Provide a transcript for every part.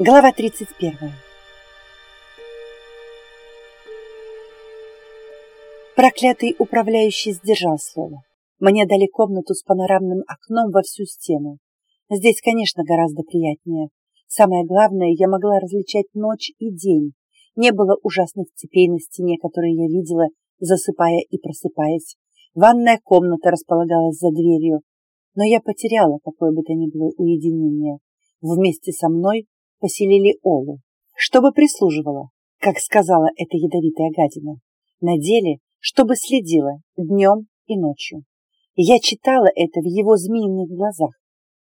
Глава 31. Проклятый управляющий сдержал слово. Мне дали комнату с панорамным окном во всю стену. Здесь, конечно, гораздо приятнее. Самое главное, я могла различать ночь и день. Не было ужасных цепей на стене, которые я видела, засыпая и просыпаясь. Ванная комната располагалась за дверью, но я потеряла какое бы то ни было уединение. Вместе со мной поселили Олу, чтобы прислуживала, как сказала эта ядовитая гадина. На деле, чтобы следила днем и ночью. Я читала это в его змеиных глазах.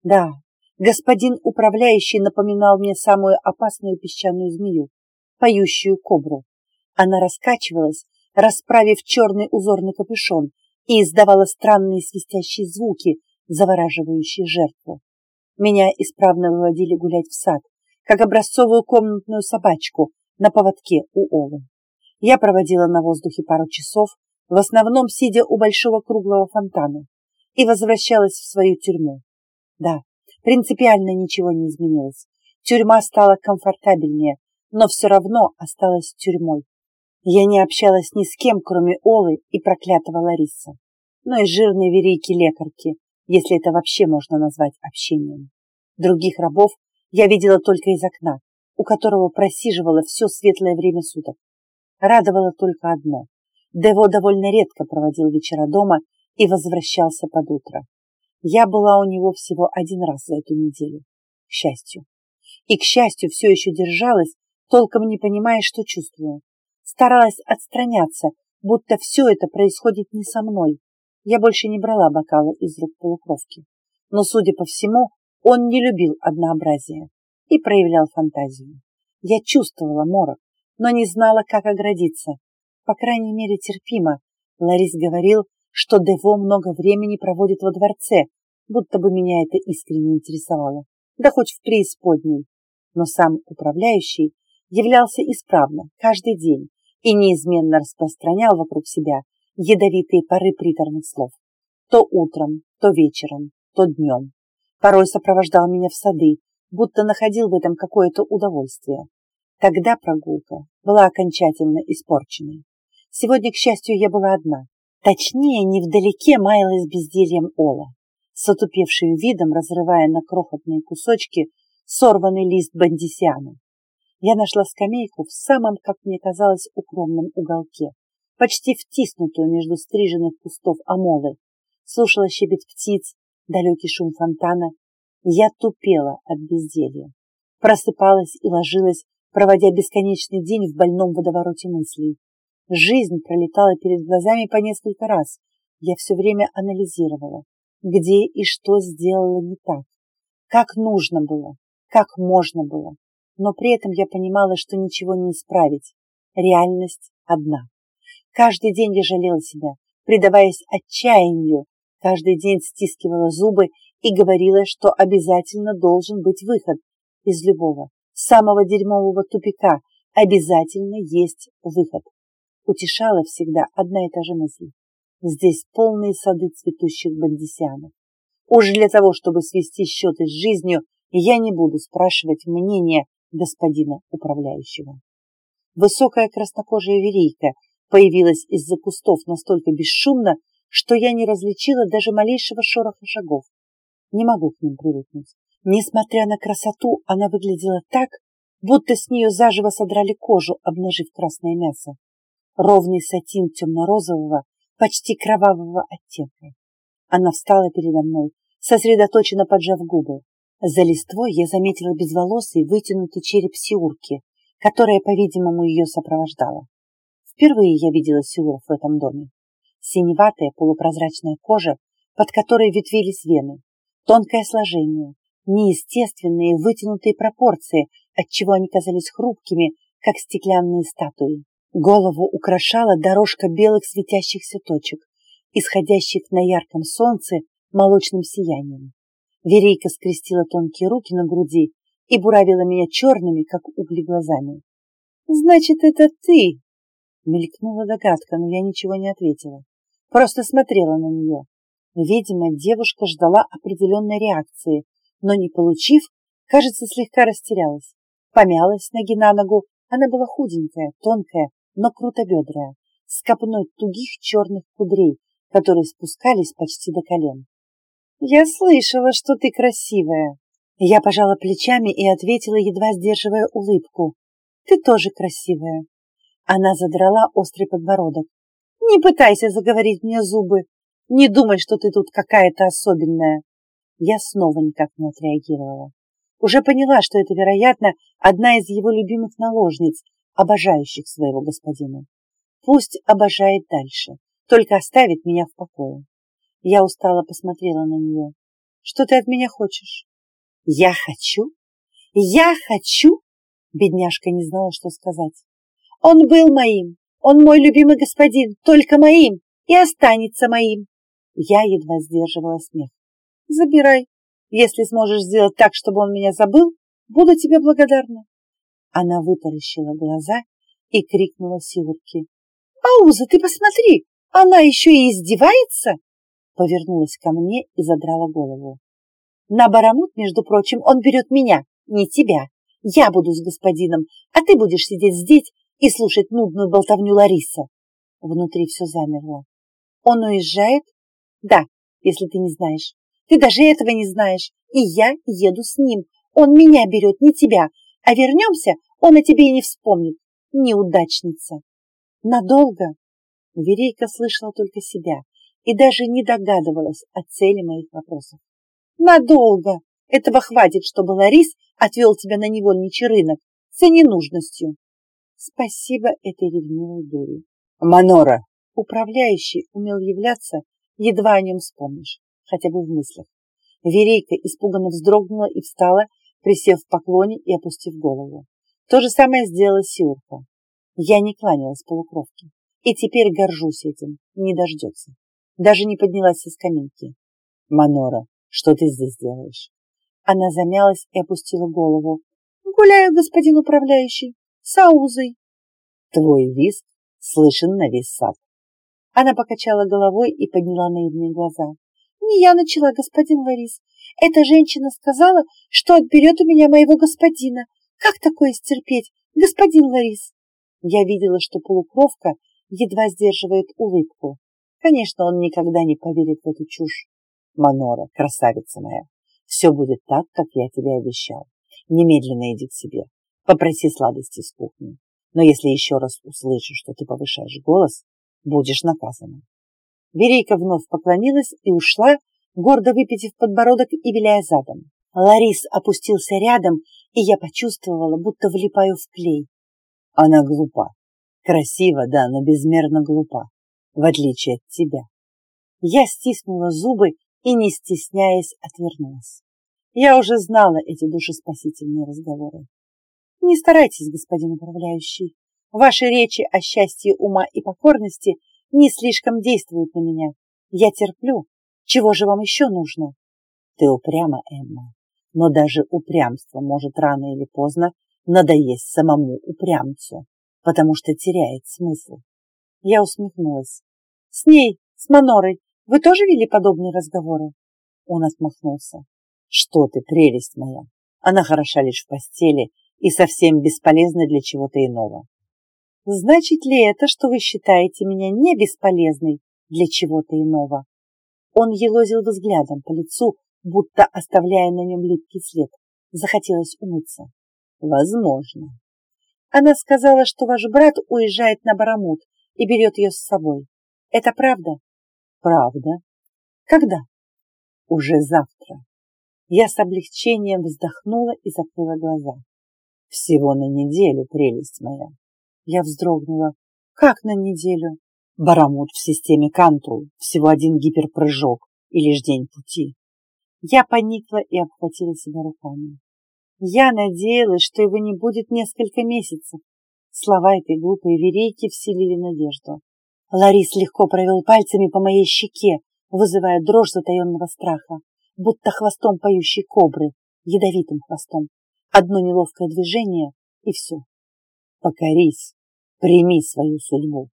Да, господин управляющий напоминал мне самую опасную песчаную змею, поющую кобру. Она раскачивалась, расправив черный узорный капюшон, и издавала странные свистящие звуки, завораживающие жертву. Меня исправно выводили гулять в сад, как образцовую комнатную собачку на поводке у Олы. Я проводила на воздухе пару часов, в основном сидя у большого круглого фонтана, и возвращалась в свою тюрьму. Да, принципиально ничего не изменилось. Тюрьма стала комфортабельнее, но все равно осталась тюрьмой. Я не общалась ни с кем, кроме Олы и проклятого Лариса, но и жирной верейки-лекарки, если это вообще можно назвать общением. Других рабов я видела только из окна, у которого просиживала все светлое время суток. Радовало только одно. Дево довольно редко проводил вечера дома и возвращался под утро. Я была у него всего один раз за эту неделю. К счастью. И, к счастью, все еще держалась, толком не понимая, что чувствую. Старалась отстраняться, будто все это происходит не со мной. Я больше не брала бокала из рук полукровки. Но, судя по всему, он не любил однообразие и проявлял фантазию. Я чувствовала морок, но не знала, как оградиться. По крайней мере, терпимо. Ларис говорил, что Дево много времени проводит во дворце, будто бы меня это искренне интересовало. Да хоть в преисподней. Но сам управляющий являлся исправно каждый день и неизменно распространял вокруг себя ядовитые пары приторных слов. То утром, то вечером, то днем. Порой сопровождал меня в сады, будто находил в этом какое-то удовольствие. Тогда прогулка была окончательно испорченной. Сегодня, к счастью, я была одна. Точнее, невдалеке маялась бездельем Ола, с отупевшим видом разрывая на крохотные кусочки сорванный лист бандисиана. Я нашла скамейку в самом, как мне казалось, укромном уголке, почти втиснутую между стриженных кустов амолы. Слушала щебет птиц, далекий шум фонтана. Я тупела от безделья. Просыпалась и ложилась, проводя бесконечный день в больном водовороте мыслей. Жизнь пролетала перед глазами по несколько раз. Я все время анализировала, где и что сделала не так, как нужно было, как можно было. Но при этом я понимала, что ничего не исправить. Реальность одна. Каждый день я жалела себя, предаваясь отчаянию, каждый день стискивала зубы и говорила, что обязательно должен быть выход из любого, самого дерьмового тупика. Обязательно есть выход. Утешала всегда одна и та же мысль. Здесь полные сады цветущих бандисианов. Уж для того, чтобы свести счеты с жизнью, я не буду спрашивать мнения господина управляющего. Высокая краснокожая верейка появилась из-за кустов настолько бесшумно, что я не различила даже малейшего шороха шагов. Не могу к ним привыкнуть. Несмотря на красоту, она выглядела так, будто с нее заживо содрали кожу, обнажив красное мясо. Ровный сатин темно-розового, почти кровавого оттенка. Она встала передо мной, сосредоточенно поджав губы. За листвой я заметила безволосый, вытянутый череп Сиурки, которая, по-видимому, ее сопровождала. Впервые я видела Сиуров в этом доме. Синеватая полупрозрачная кожа, под которой ветвились вены, тонкое сложение, неестественные вытянутые пропорции, отчего они казались хрупкими, как стеклянные статуи. Голову украшала дорожка белых светящихся точек, исходящих на ярком солнце молочным сиянием. Верейка скрестила тонкие руки на груди и буравила меня черными, как угли, глазами. «Значит, это ты!» Мелькнула догадка, но я ничего не ответила. Просто смотрела на нее. Видимо, девушка ждала определенной реакции, но не получив, кажется, слегка растерялась. помялась ноги на ногу. Она была худенькая, тонкая, но крутобедрая, с копной тугих черных кудрей, которые спускались почти до колен. «Я слышала, что ты красивая!» Я пожала плечами и ответила, едва сдерживая улыбку. «Ты тоже красивая!» Она задрала острый подбородок. «Не пытайся заговорить мне зубы! Не думай, что ты тут какая-то особенная!» Я снова никак не отреагировала. Уже поняла, что это, вероятно, одна из его любимых наложниц, обожающих своего господина. Пусть обожает дальше, только оставит меня в покое. Я устало посмотрела на нее. Что ты от меня хочешь? Я хочу? Я хочу? Бедняжка не знала, что сказать. Он был моим, он мой любимый господин, только моим, и останется моим. Я едва сдерживала смех. Забирай. Если сможешь сделать так, чтобы он меня забыл, буду тебе благодарна. Она вытаращила глаза и крикнула Сиурке. «Ауза, ты посмотри! Она еще и издевается!» Повернулась ко мне и задрала голову. «На барамут, между прочим, он берет меня, не тебя. Я буду с господином, а ты будешь сидеть здесь и слушать нудную болтовню Лариса». Внутри все замерло. «Он уезжает?» «Да, если ты не знаешь. Ты даже этого не знаешь. И я еду с ним. Он меня берет, не тебя. А вернемся, он о тебе и не вспомнит. Неудачница. Надолго? Верейка слышала только себя и даже не догадывалась о цели моих вопросов. Надолго. Этого хватит, чтобы Ларис отвел тебя на невольничий рынок за ненужностью. Спасибо этой ревнивой дуре. Манора. Управляющий умел являться, едва о нем вспомнишь, хотя бы в мыслях. Верейка испуганно вздрогнула и встала, присев в поклоне и опустив голову. То же самое сделала Сиурка. Я не кланялась полукровке. И теперь горжусь этим, не дождется. Даже не поднялась со скамейки. Манора, что ты здесь делаешь? Она замялась и опустила голову. Гуляю, господин управляющий, с Аузой. Твой визг слышен на весь сад. Она покачала головой и подняла наивные глаза. Не я начала, господин Ларис. Эта женщина сказала, что отберет у меня моего господина. Как такое стерпеть, господин Ларис? Я видела, что полукровка едва сдерживает улыбку. Конечно, он никогда не поверит в эту чушь. Манора, красавица моя, все будет так, как я тебе обещал. Немедленно иди к себе. Попроси сладости с кухни. Но если еще раз услышу, что ты повышаешь голос, будешь наказана. Верейка вновь поклонилась и ушла, гордо выпитив подбородок и виляя задом. Ларис опустился рядом, и я почувствовала, будто влипаю в клей. Она глупа. Красива, да, но безмерно глупа, в отличие от тебя. Я стиснула зубы и, не стесняясь, отвернулась. Я уже знала эти душеспасительные разговоры. Не старайтесь, господин управляющий. Ваши речи о счастье ума и покорности не слишком действуют на меня. Я терплю. Чего же вам еще нужно? Ты упряма, Эмма. Но даже упрямство может рано или поздно надоесть самому упрямцу, потому что теряет смысл. Я усмехнулась. С ней, с Манорой, вы тоже вели подобные разговоры? Он отмахнулся. Что ты, прелесть моя! Она хороша лишь в постели и совсем бесполезна для чего-то иного. Значит ли это, что вы считаете меня не бесполезной для чего-то иного? Он елозил взглядом по лицу, будто оставляя на нем липкий след. Захотелось умыться. Возможно. Она сказала, что ваш брат уезжает на Барамут и берет ее с собой. Это правда? Правда. Когда? Уже завтра. Я с облегчением вздохнула и закрыла глаза. Всего на неделю, прелесть моя. Я вздрогнула. Как на неделю? Барамут в системе Кантул. Всего один гиперпрыжок и лишь день пути. Я поникла и обхватила себя руками. Я надеялась, что его не будет несколько месяцев. Слова этой глупой верейки вселили надежду. Ларис легко провел пальцами по моей щеке, вызывая дрожь затаенного страха, будто хвостом поющей кобры, ядовитым хвостом. Одно неловкое движение, и все. Покорись, Прими свою судьбу,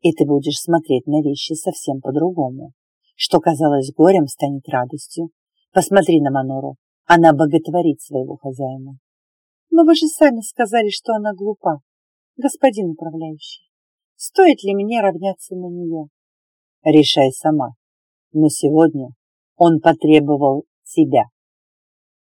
и ты будешь смотреть на вещи совсем по-другому. Что казалось горем, станет радостью. Посмотри на Манору, она боготворит своего хозяина. Но вы же сами сказали, что она глупа, господин управляющий. Стоит ли мне равняться на нее? Решай сама. Но сегодня он потребовал тебя.